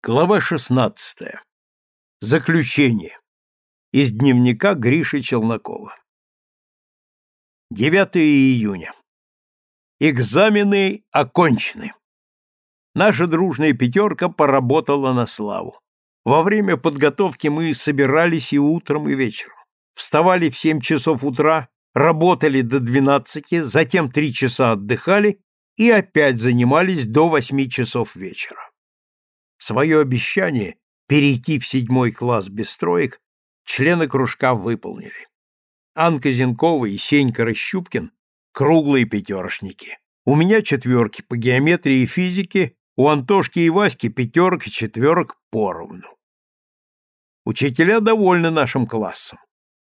Глава 16. Заключение. Из дневника Гриши Челнокова. 9 июня. Экзамены окончены. Наша дружная пятерка поработала на славу. Во время подготовки мы собирались и утром, и вечером. Вставали в 7 часов утра, работали до 12, затем 3 часа отдыхали и опять занимались до 8 часов вечера. Свое обещание перейти в седьмой класс без строек члены кружка выполнили. Анка Зенкова и Сенька Рощупкин — круглые пятерошники. У меня четверки по геометрии и физике, у Антошки и Васьки пятерок и четверок поровну. Учителя довольны нашим классом.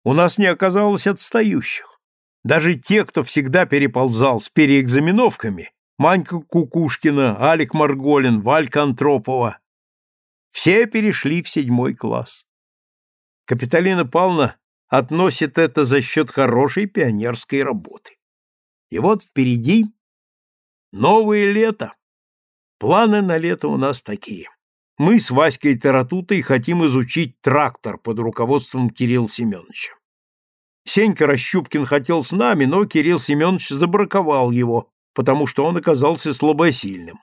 У нас не оказалось отстающих. Даже те, кто всегда переползал с переэкзаменовками, Манька Кукушкина, Алик Марголин, Валька Антропова. Все перешли в седьмой класс. Капиталина Павловна относит это за счет хорошей пионерской работы. И вот впереди новое лето. Планы на лето у нас такие. Мы с Васькой Таратутой хотим изучить трактор под руководством Кирилла Семеновича. Сенька Рощупкин хотел с нами, но Кирилл Семенович забраковал его, потому что он оказался слабосильным.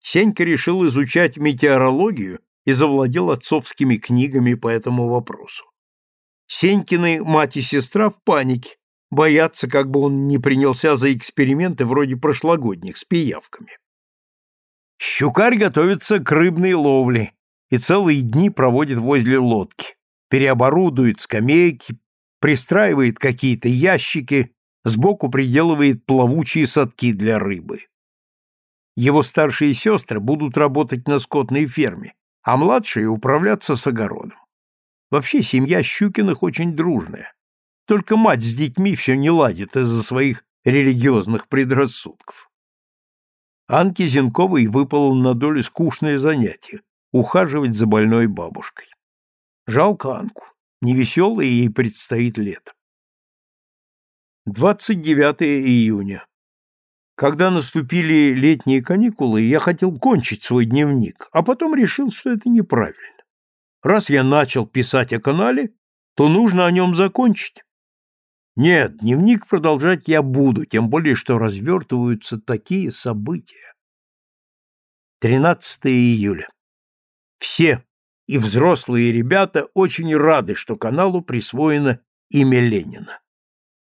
Сенька решил изучать метеорологию и завладел отцовскими книгами по этому вопросу. Сенькины мать и сестра в панике, боятся, как бы он не принялся за эксперименты вроде прошлогодних с пиявками. Щукарь готовится к рыбной ловле и целые дни проводит возле лодки, переоборудует скамейки, пристраивает какие-то ящики, сбоку приделывает плавучие садки для рыбы. Его старшие сестры будут работать на скотной ферме, а младшие управляться с огородом. Вообще семья Щукиных очень дружная. Только мать с детьми все не ладит из-за своих религиозных предрассудков. Анке Зенковой выпало на долю скучное занятие — ухаживать за больной бабушкой. Жалко Анку, невеселое ей предстоит лето. 29 июня. Когда наступили летние каникулы, я хотел кончить свой дневник, а потом решил, что это неправильно. Раз я начал писать о канале, то нужно о нем закончить. Нет, дневник продолжать я буду, тем более, что развертываются такие события. 13 июля. Все, и взрослые ребята, очень рады, что каналу присвоено имя Ленина.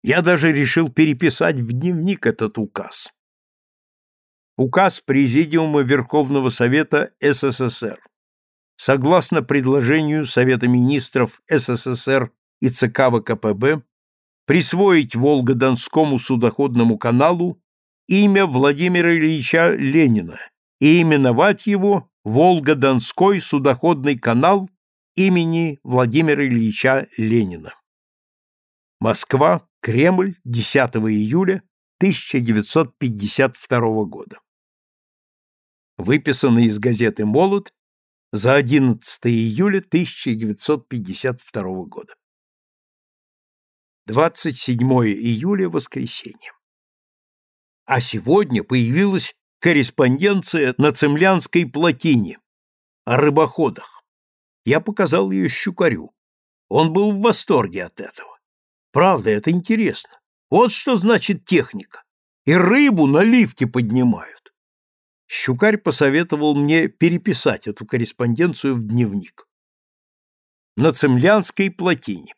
Я даже решил переписать в дневник этот указ. Указ Президиума Верховного Совета СССР. Согласно предложению Совета Министров СССР и ЦК ВКПБ, присвоить Волго-Донскому судоходному каналу имя Владимира Ильича Ленина и именовать его Волго-Донской судоходный канал имени Владимира Ильича Ленина. Москва, Кремль, 10 июля 1952 года. Выписано из газеты «Молот» за 11 июля 1952 года. 27 июля, воскресенье. А сегодня появилась корреспонденция на Цемлянской плотине о рыбоходах. Я показал ее Щукарю. Он был в восторге от этого. Правда, это интересно. Вот что значит техника. И рыбу на лифте поднимают. Щукарь посоветовал мне переписать эту корреспонденцию в дневник. На Цемлянской плотине.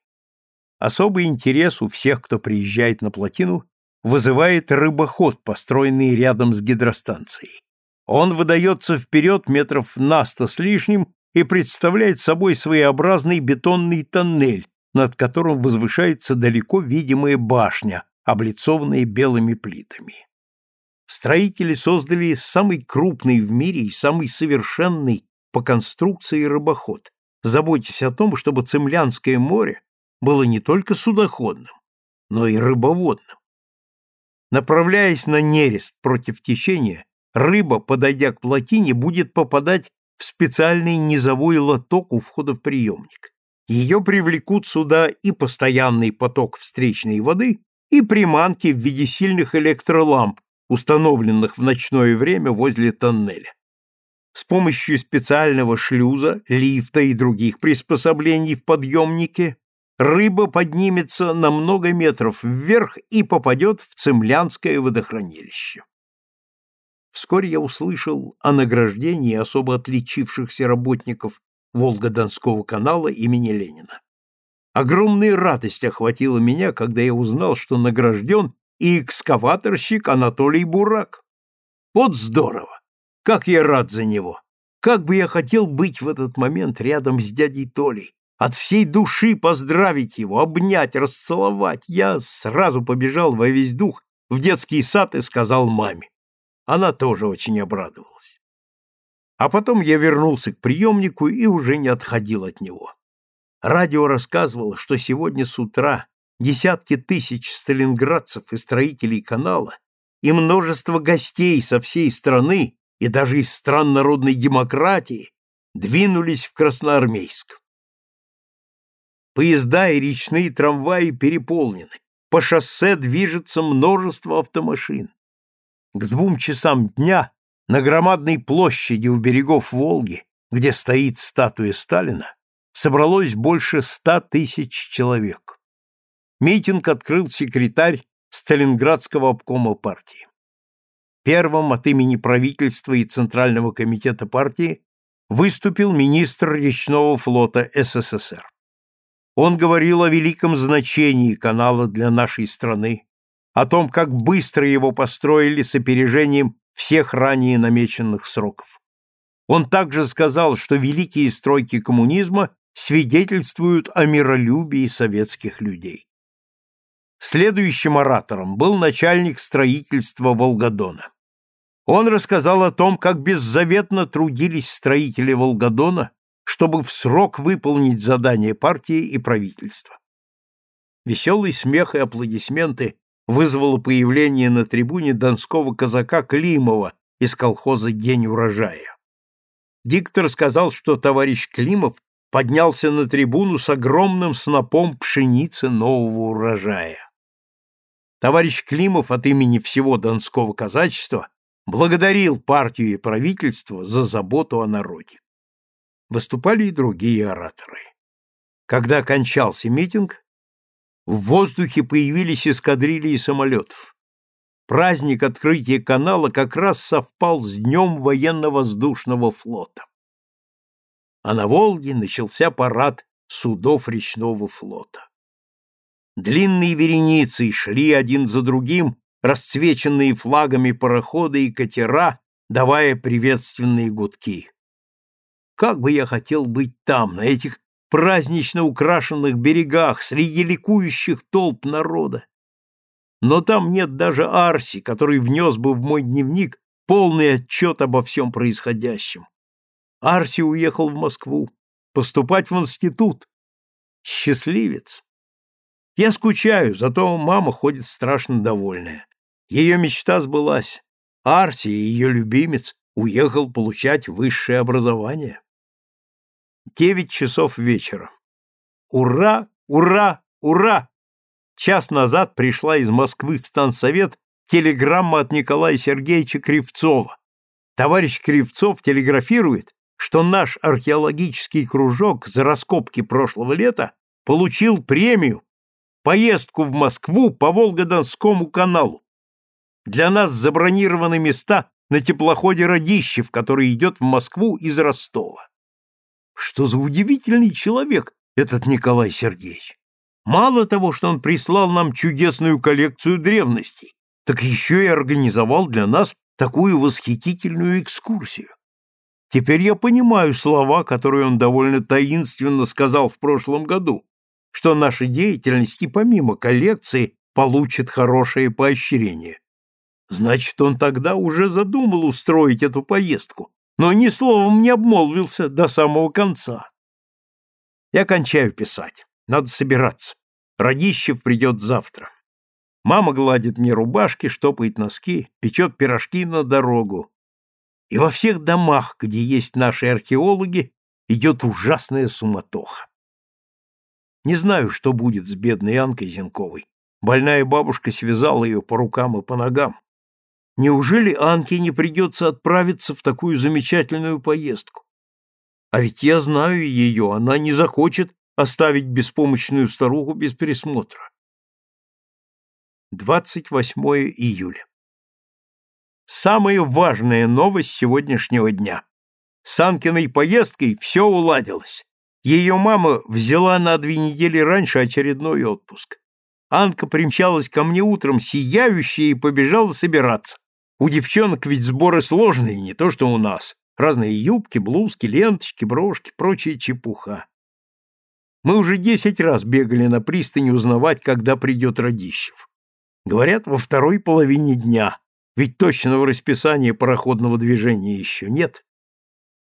Особый интерес у всех, кто приезжает на плотину, вызывает рыбоход, построенный рядом с гидростанцией. Он выдается вперед метров на сто с лишним и представляет собой своеобразный бетонный тоннель, над которым возвышается далеко видимая башня, облицованная белыми плитами. Строители создали самый крупный в мире и самый совершенный по конструкции рыбоход, заботясь о том, чтобы Цемлянское море было не только судоходным, но и рыбоводным. Направляясь на нерест против течения, рыба, подойдя к плотине, будет попадать в специальный низовой лоток у входа в приемник ее привлекут сюда и постоянный поток встречной воды, и приманки в виде сильных электроламп, установленных в ночное время возле тоннеля. с помощью специального шлюза, лифта и других приспособлений в подъемнике рыба поднимется на много метров вверх и попадет в Цемлянское водохранилище. Вскоре я услышал о награждении особо отличившихся работников Волго-Донского канала имени Ленина. Огромная радость охватила меня, когда я узнал, что награжден и экскаваторщик Анатолий Бурак. Вот здорово! Как я рад за него! Как бы я хотел быть в этот момент рядом с дядей Толей, от всей души поздравить его, обнять, расцеловать. Я сразу побежал во весь дух в детский сад и сказал маме. Она тоже очень обрадовалась. А потом я вернулся к приемнику и уже не отходил от него. Радио рассказывало, что сегодня с утра десятки тысяч сталинградцев и строителей канала и множество гостей со всей страны и даже из стран народной демократии двинулись в Красноармейск. Поезда и речные трамваи переполнены, по шоссе движется множество автомашин. К двум часам дня на громадной площади у берегов Волги, где стоит статуя Сталина, собралось больше ста тысяч человек. Митинг открыл секретарь Сталинградского обкома партии. Первым от имени правительства и Центрального комитета партии выступил министр речного флота СССР. Он говорил о великом значении канала для нашей страны, о том, как быстро его построили с опережением всех ранее намеченных сроков. Он также сказал, что великие стройки коммунизма свидетельствуют о миролюбии советских людей. Следующим оратором был начальник строительства Волгодона. Он рассказал о том, как беззаветно трудились строители Волгодона, чтобы в срок выполнить задание партии и правительства. Веселый смех и аплодисменты вызвало появление на трибуне донского казака Климова из колхоза «День урожая». Диктор сказал, что товарищ Климов поднялся на трибуну с огромным снопом пшеницы нового урожая. Товарищ Климов от имени всего донского казачества благодарил партию и правительство за заботу о народе. Выступали и другие ораторы. Когда кончался митинг, в воздухе появились эскадрильи самолетов. Праздник открытия канала как раз совпал с днем военно-воздушного флота. А на Волге начался парад судов речного флота. Длинные вереницы шли один за другим, расцвеченные флагами пароходы и катера, давая приветственные гудки. Как бы я хотел быть там, на этих празднично украшенных берегах, среди ликующих толп народа. Но там нет даже Арси, который внес бы в мой дневник полный отчет обо всем происходящем. Арси уехал в Москву, поступать в институт. Счастливец. Я скучаю, зато мама ходит страшно довольная. Ее мечта сбылась. Арси, ее любимец, уехал получать высшее образование. Девять часов вечера. Ура! Ура! Ура! Час назад пришла из Москвы в Станцовет телеграмма от Николая Сергеевича Кривцова. Товарищ Кривцов телеграфирует, что наш археологический кружок за раскопки прошлого лета получил премию поездку в Москву по Волго-Донскому каналу. Для нас забронированы места на теплоходе Радищев, который идет в Москву из Ростова. Что за удивительный человек этот Николай Сергеевич! Мало того, что он прислал нам чудесную коллекцию древностей, так еще и организовал для нас такую восхитительную экскурсию. Теперь я понимаю слова, которые он довольно таинственно сказал в прошлом году, что наша деятельность и помимо коллекции получит хорошее поощрение. Значит, он тогда уже задумал устроить эту поездку, но ни словом не обмолвился до самого конца. Я кончаю писать. Надо собираться. Радищев придет завтра. Мама гладит мне рубашки, штопает носки, печет пирожки на дорогу. И во всех домах, где есть наши археологи, идет ужасная суматоха. Не знаю, что будет с бедной Анкой Зенковой. Больная бабушка связала ее по рукам и по ногам. Неужели Анке не придется отправиться в такую замечательную поездку? А ведь я знаю ее, она не захочет оставить беспомощную старуху без присмотра. 28 июля. Самая важная новость сегодняшнего дня. С Анкиной поездкой все уладилось. Ее мама взяла на две недели раньше очередной отпуск. Анка примчалась ко мне утром, сияющая, и побежала собираться. У девчонок ведь сборы сложные, не то что у нас. Разные юбки, блузки, ленточки, брошки, прочая чепуха. Мы уже десять раз бегали на пристань узнавать, когда придет Радищев. Говорят, во второй половине дня, ведь точного расписания пароходного движения еще нет.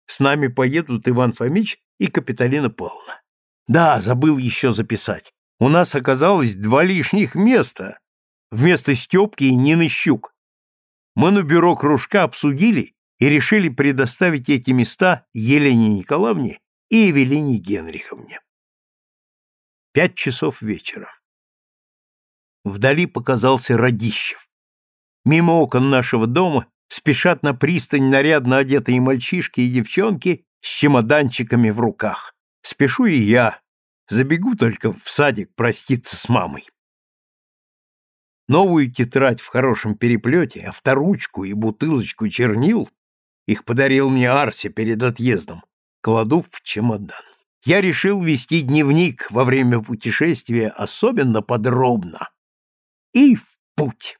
С нами поедут Иван Фомич и Капиталина Павловна. Да, забыл еще записать. У нас оказалось два лишних места вместо Степки и Нины Щук. Мы на бюро кружка обсудили и решили предоставить эти места Елене Николаевне и Евелине Генриховне. Пять часов вечера. Вдали показался Радищев. Мимо окон нашего дома спешат на пристань нарядно одетые мальчишки и девчонки с чемоданчиками в руках. Спешу и я. Забегу только в садик проститься с мамой. Новую тетрадь в хорошем переплете, авторучку и бутылочку чернил их подарил мне Арси перед отъездом. Кладу в чемодан. Я решил вести дневник во время путешествия особенно подробно. И в путь.